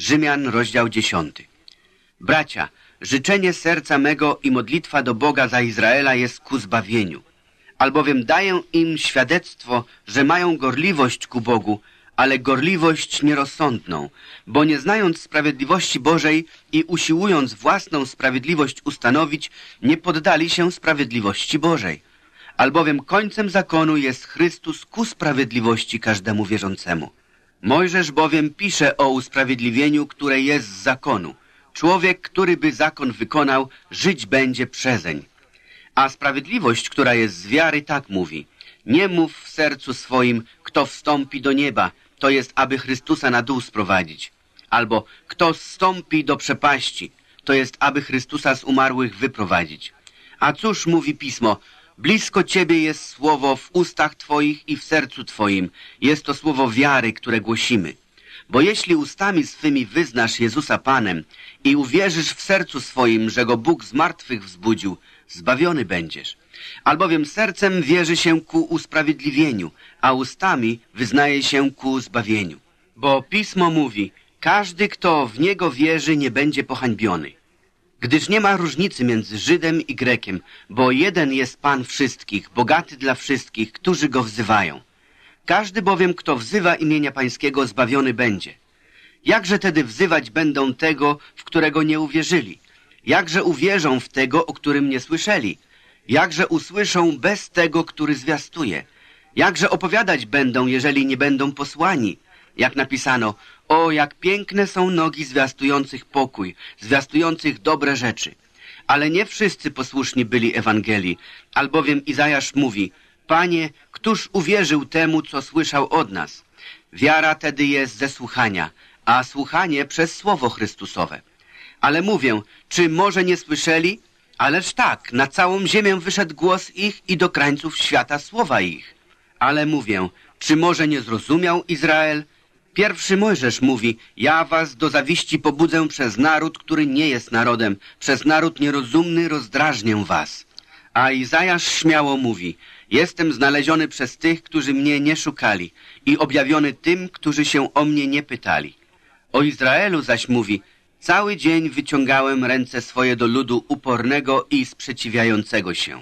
Rzymian, rozdział 10. Bracia, życzenie serca mego i modlitwa do Boga za Izraela jest ku zbawieniu. Albowiem daję im świadectwo, że mają gorliwość ku Bogu, ale gorliwość nierozsądną, bo nie znając sprawiedliwości Bożej i usiłując własną sprawiedliwość ustanowić, nie poddali się sprawiedliwości Bożej. Albowiem końcem zakonu jest Chrystus ku sprawiedliwości każdemu wierzącemu. Mojżesz bowiem pisze o usprawiedliwieniu, które jest z zakonu. Człowiek, który by zakon wykonał, żyć będzie przezeń. A sprawiedliwość, która jest z wiary, tak mówi. Nie mów w sercu swoim, kto wstąpi do nieba, to jest, aby Chrystusa na dół sprowadzić. Albo kto zstąpi do przepaści, to jest, aby Chrystusa z umarłych wyprowadzić. A cóż mówi Pismo? Blisko Ciebie jest słowo w ustach Twoich i w sercu Twoim. Jest to słowo wiary, które głosimy. Bo jeśli ustami swymi wyznasz Jezusa Panem i uwierzysz w sercu swoim, że Go Bóg z martwych wzbudził, zbawiony będziesz. Albowiem sercem wierzy się ku usprawiedliwieniu, a ustami wyznaje się ku zbawieniu. Bo Pismo mówi, każdy, kto w Niego wierzy, nie będzie pohańbiony. Gdyż nie ma różnicy między Żydem i Grekiem, bo jeden jest Pan wszystkich, bogaty dla wszystkich, którzy Go wzywają. Każdy bowiem, kto wzywa imienia Pańskiego, zbawiony będzie. Jakże tedy wzywać będą tego, w którego nie uwierzyli? Jakże uwierzą w tego, o którym nie słyszeli? Jakże usłyszą bez tego, który zwiastuje? Jakże opowiadać będą, jeżeli nie będą posłani? Jak napisano, o, jak piękne są nogi zwiastujących pokój, zwiastujących dobre rzeczy. Ale nie wszyscy posłuszni byli Ewangelii, albowiem Izajasz mówi, Panie, któż uwierzył temu, co słyszał od nas? Wiara tedy jest ze słuchania, a słuchanie przez Słowo Chrystusowe. Ale mówię, czy może nie słyszeli? Ależ tak, na całą ziemię wyszedł głos ich i do krańców świata słowa ich. Ale mówię, czy może nie zrozumiał Izrael? Pierwszy Mojżesz mówi, ja was do zawiści pobudzę przez naród, który nie jest narodem, przez naród nierozumny rozdrażnię was. A Izajasz śmiało mówi, jestem znaleziony przez tych, którzy mnie nie szukali i objawiony tym, którzy się o mnie nie pytali. O Izraelu zaś mówi, cały dzień wyciągałem ręce swoje do ludu upornego i sprzeciwiającego się.